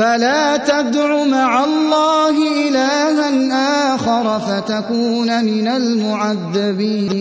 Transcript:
فلا تدع مع الله إلها آخر فتكون من المعذبين.